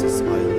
Jesus, I